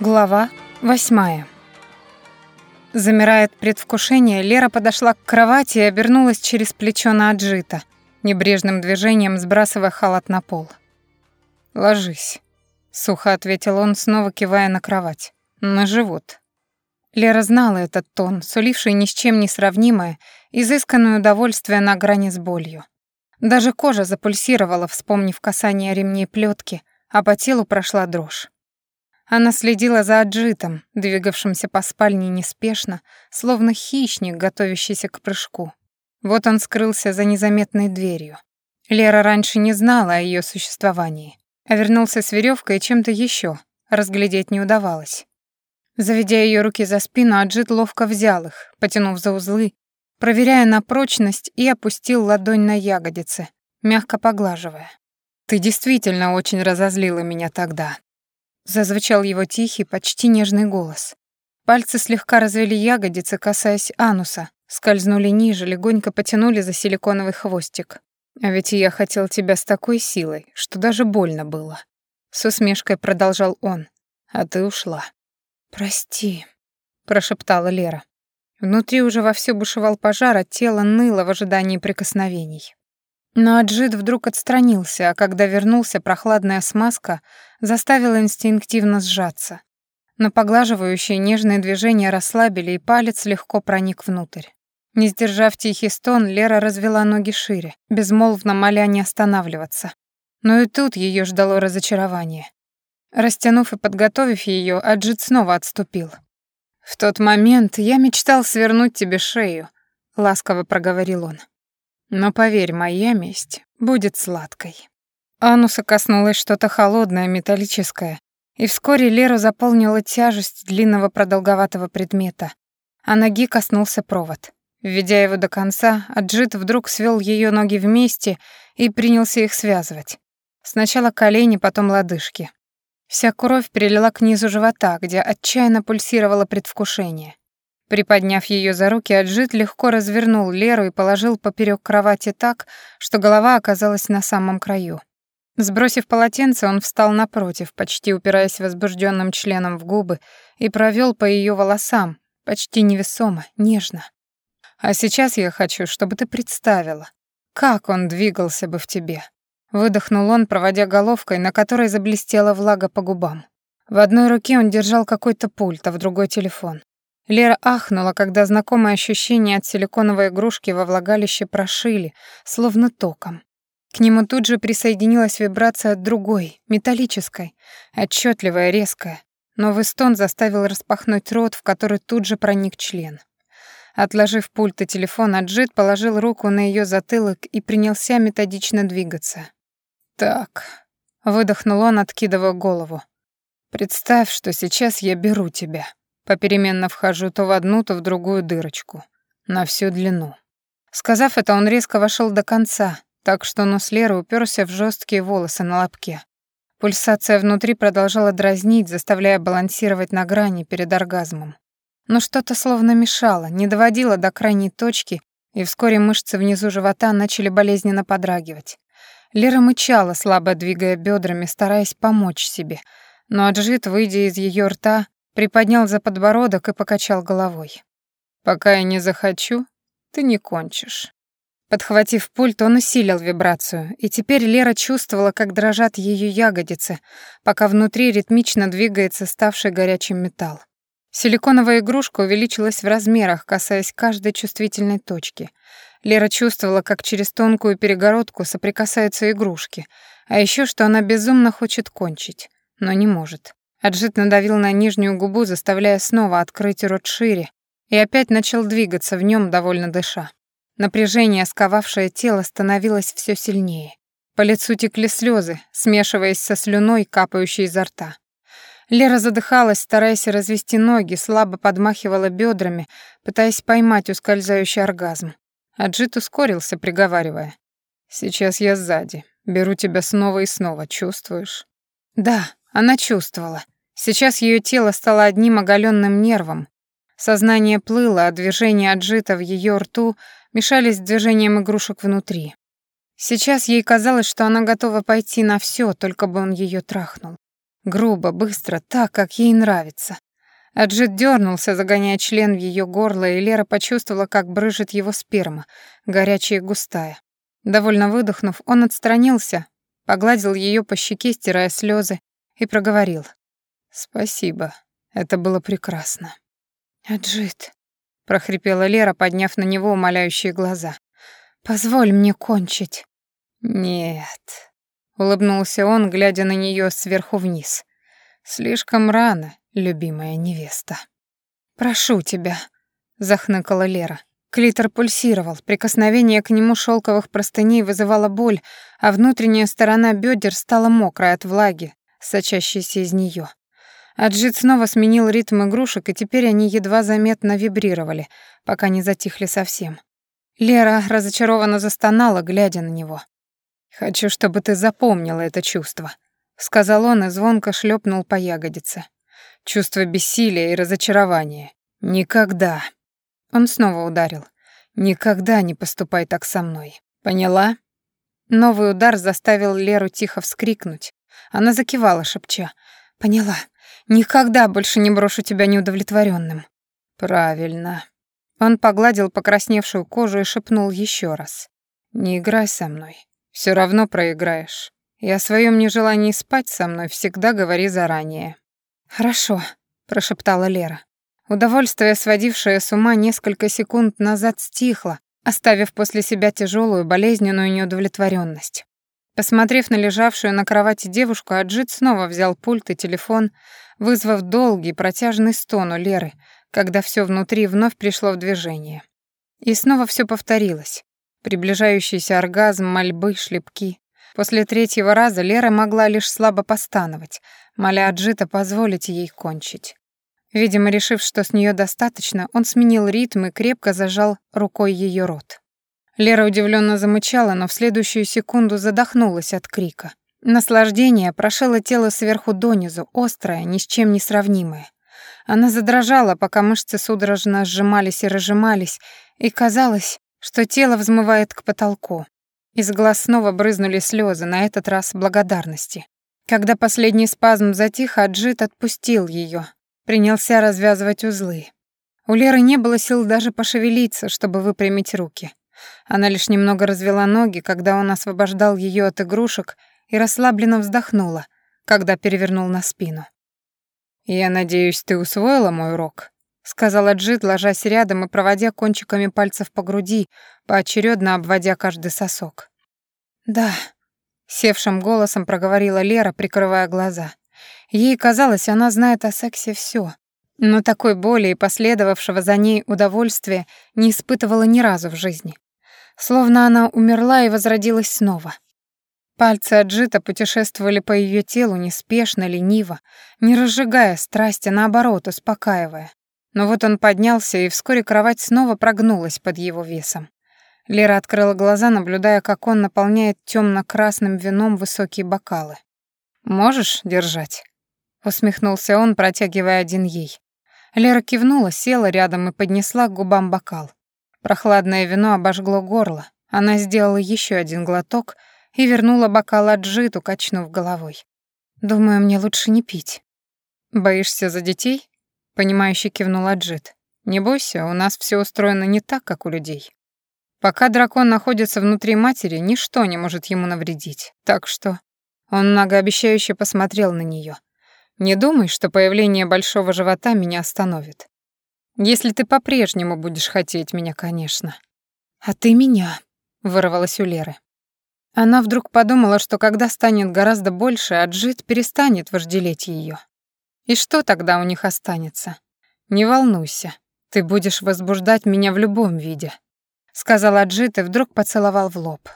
Глава восьмая. Замирая от предвкушения, Лера подошла к кровати и обернулась через плечо на Аджита, небрежным движением сбрасывая халат на пол. «Ложись», — сухо ответил он, снова кивая на кровать. «На живот». Лера знала этот тон, суливший ни с чем не сравнимое, изысканное удовольствие на грани с болью. Даже кожа запульсировала, вспомнив касание ремней плетки, а по телу прошла дрожь. Она следила за Аджитом, двигавшимся по спальне неспешно, словно хищник, готовящийся к прыжку. Вот он скрылся за незаметной дверью. Лера раньше не знала о ее существовании, а вернулся с веревкой и чем-то еще, разглядеть не удавалось. Заведя ее руки за спину, Аджит ловко взял их, потянув за узлы, проверяя на прочность и опустил ладонь на ягодицы, мягко поглаживая. «Ты действительно очень разозлила меня тогда», Зазвучал его тихий, почти нежный голос. Пальцы слегка развели ягодицы, касаясь ануса, скользнули ниже, легонько потянули за силиконовый хвостик. А ведь я хотел тебя с такой силой, что даже больно было. С усмешкой продолжал он. А ты ушла. Прости, прошептала Лера. Внутри уже вовсю бушевал пожар, а тело ныло в ожидании прикосновений. Но Аджит вдруг отстранился, а когда вернулся, прохладная смазка заставила инстинктивно сжаться. Но поглаживающие нежные движения расслабили, и палец легко проник внутрь. Не сдержав тихий стон, Лера развела ноги шире, безмолвно моля не останавливаться. Но и тут ее ждало разочарование. Растянув и подготовив ее, Аджит снова отступил. «В тот момент я мечтал свернуть тебе шею», — ласково проговорил он. Но поверь, моя месть будет сладкой. Ануса коснулось что-то холодное, металлическое, и вскоре Леру заполнила тяжесть длинного продолговатого предмета, а ноги коснулся провод. Введя его до конца, Аджит вдруг свел ее ноги вместе и принялся их связывать. Сначала колени, потом лодыжки. Вся кровь перелила к низу живота, где отчаянно пульсировало предвкушение. Приподняв ее за руки, Аджит легко развернул Леру и положил поперек кровати так, что голова оказалась на самом краю. Сбросив полотенце, он встал напротив, почти упираясь возбужденным членом в губы, и провел по ее волосам, почти невесомо, нежно. «А сейчас я хочу, чтобы ты представила, как он двигался бы в тебе». Выдохнул он, проводя головкой, на которой заблестела влага по губам. В одной руке он держал какой-то пульт, а в другой — телефон. Лера ахнула, когда знакомое ощущение от силиконовой игрушки во влагалище прошили, словно током. К нему тут же присоединилась вибрация от другой, металлической, отчетливая, резкая. Новый стон заставил распахнуть рот, в который тут же проник член. Отложив пульт и телефон, Аджит положил руку на ее затылок и принялся методично двигаться. «Так», — выдохнул он, откидывая голову. «Представь, что сейчас я беру тебя». Попеременно вхожу то в одну, то в другую дырочку. На всю длину. Сказав это, он резко вошел до конца, так что нос Леры уперся в жесткие волосы на лобке. Пульсация внутри продолжала дразнить, заставляя балансировать на грани перед оргазмом. Но что-то словно мешало, не доводило до крайней точки, и вскоре мышцы внизу живота начали болезненно подрагивать. Лера мычала, слабо двигая бедрами, стараясь помочь себе, но Аджит, выйдя из ее рта, Приподнял за подбородок и покачал головой. «Пока я не захочу, ты не кончишь». Подхватив пульт, он усилил вибрацию, и теперь Лера чувствовала, как дрожат ее ягодицы, пока внутри ритмично двигается ставший горячим металл. Силиконовая игрушка увеличилась в размерах, касаясь каждой чувствительной точки. Лера чувствовала, как через тонкую перегородку соприкасаются игрушки, а еще что она безумно хочет кончить, но не может. Аджит надавил на нижнюю губу, заставляя снова открыть рот шире, и опять начал двигаться в нем, довольно дыша. Напряжение, сковавшее тело, становилось все сильнее. По лицу текли слезы, смешиваясь со слюной, капающей изо рта. Лера задыхалась, стараясь развести ноги, слабо подмахивала бедрами, пытаясь поймать ускользающий оргазм. Аджит ускорился, приговаривая. «Сейчас я сзади. Беру тебя снова и снова, чувствуешь?» «Да», она чувствовала. Сейчас ее тело стало одним оголенным нервом. Сознание плыло, а движения отжито в ее рту мешались с движением игрушек внутри. Сейчас ей казалось, что она готова пойти на все, только бы он ее трахнул. Грубо, быстро, так, как ей нравится. Аджит дернулся, загоняя член в ее горло, и Лера почувствовала, как брыжет его сперма, горячая и густая. Довольно выдохнув, он отстранился, погладил ее по щеке, стирая слезы, и проговорил. «Спасибо, это было прекрасно». «Аджит», — прохрипела Лера, подняв на него умоляющие глаза. «Позволь мне кончить». «Нет», — улыбнулся он, глядя на нее сверху вниз. «Слишком рано, любимая невеста». «Прошу тебя», — захныкала Лера. Клитор пульсировал, прикосновение к нему шелковых простыней вызывало боль, а внутренняя сторона бедер стала мокрой от влаги, сочащейся из нее. Аджит снова сменил ритм игрушек, и теперь они едва заметно вибрировали, пока не затихли совсем. Лера разочарованно застонала, глядя на него. «Хочу, чтобы ты запомнила это чувство», — сказал он и звонко шлепнул по ягодице. Чувство бессилия и разочарования. Никогда. Он снова ударил. Никогда не поступай так со мной. Поняла? Новый удар заставил Леру тихо вскрикнуть. Она закивала, шепча. Поняла. Никогда больше не брошу тебя неудовлетворенным. Правильно. Он погладил покрасневшую кожу и шепнул еще раз. Не играй со мной. Все равно проиграешь. И о своем нежелании спать со мной всегда говори заранее. «Хорошо», — прошептала Лера. Удовольствие, сводившее с ума несколько секунд назад, стихло, оставив после себя тяжелую болезненную неудовлетворенность. Посмотрев на лежавшую на кровати девушку, Аджит снова взял пульт и телефон, вызвав долгий протяжный стон у Леры, когда все внутри вновь пришло в движение. И снова все повторилось. Приближающийся оргазм, мольбы, шлепки. После третьего раза Лера могла лишь слабо постановать, моля Аджита позволить ей кончить. Видимо, решив, что с нее достаточно, он сменил ритм и крепко зажал рукой ее рот. Лера удивленно замычала, но в следующую секунду задохнулась от крика. Наслаждение прошило тело сверху донизу, острое, ни с чем не сравнимое. Она задрожала, пока мышцы судорожно сжимались и разжимались, и казалось, что тело взмывает к потолку. Из глаз снова брызнули слезы, на этот раз благодарности. Когда последний спазм затих, Аджит отпустил ее, принялся развязывать узлы. У Леры не было сил даже пошевелиться, чтобы выпрямить руки. Она лишь немного развела ноги, когда он освобождал ее от игрушек, и расслабленно вздохнула, когда перевернул на спину. «Я надеюсь, ты усвоила мой урок?» сказала Джит, ложась рядом и проводя кончиками пальцев по груди, поочередно обводя каждый сосок. «Да», — севшим голосом проговорила Лера, прикрывая глаза. Ей казалось, она знает о сексе все, но такой боли и последовавшего за ней удовольствия не испытывала ни разу в жизни. Словно она умерла и возродилась снова. Пальцы Аджита путешествовали по ее телу неспешно, лениво, не разжигая страсть, а наоборот, успокаивая. Но вот он поднялся, и вскоре кровать снова прогнулась под его весом. Лера открыла глаза, наблюдая, как он наполняет темно-красным вином высокие бокалы. «Можешь держать?» — усмехнулся он, протягивая один ей. Лера кивнула, села рядом и поднесла к губам бокал. Прохладное вино обожгло горло. Она сделала еще один глоток и вернула бокал отжиту, качнув головой. «Думаю, мне лучше не пить». «Боишься за детей?» Понимающе кивнула Джит. Не бойся, у нас все устроено не так, как у людей. Пока дракон находится внутри матери, ничто не может ему навредить. Так что он многообещающе посмотрел на нее. Не думай, что появление большого живота меня остановит. Если ты по-прежнему будешь хотеть меня, конечно. А ты меня, вырвалась у Леры. Она вдруг подумала, что когда станет гораздо больше, Аджит перестанет вожделеть ее. И что тогда у них останется? Не волнуйся, ты будешь возбуждать меня в любом виде, сказал Аджит и вдруг поцеловал в лоб.